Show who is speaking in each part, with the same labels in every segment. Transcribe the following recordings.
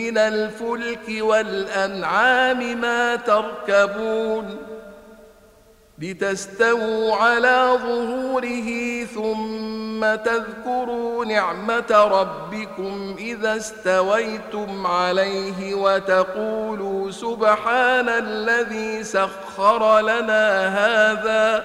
Speaker 1: من الفلك والأنعام ما تركبون لتستووا على ظهوره ثم تذكروا نعمة ربكم إذا استويتم عليه وتقولوا سبحان الذي سخر لنا هذا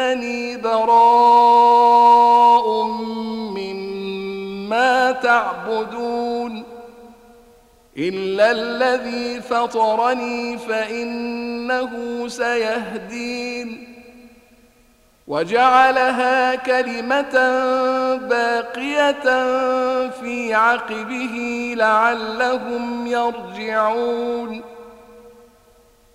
Speaker 1: إنني براء مما تعبدون. إلا الذي فطرني فإنه سيهدين. وجعلها كلمة باقية في عقبه لعلهم يرجعون.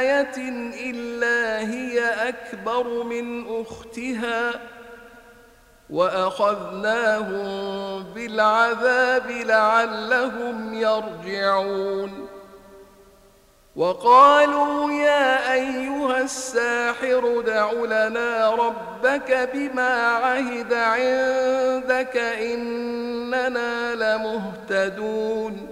Speaker 1: آية إلا هي أكبر من أختها وأخذناهم بالعذاب لعلهم يرجعون. وقالوا يا أيها الساحر دع لنا ربك بما عهد عندك إننا لمهتدون.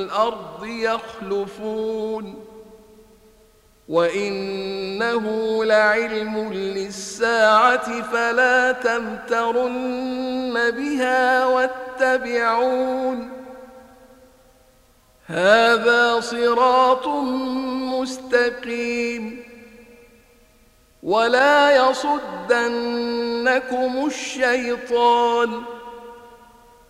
Speaker 1: الأرض يخلفون وإنه لعلم للساعة فلا تمترن بها واتبعون هذا صراط مستقيم ولا يصدنكم الشيطان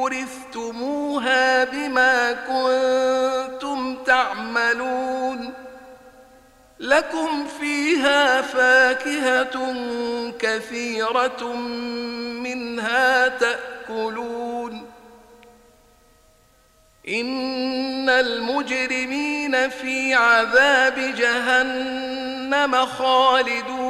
Speaker 1: اورثتموها بما كنتم تعملون لكم فيها فاكهة كثيرة منها تأكلون إن المجرمين في عذاب جهنم خالدون